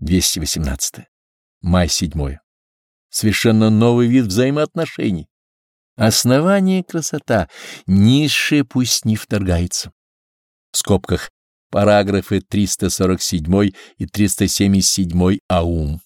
218. Май 7. Совершенно новый вид взаимоотношений. Основание — красота, низшее пусть не вторгается. В скобках параграфы 347 и 377 АУМ.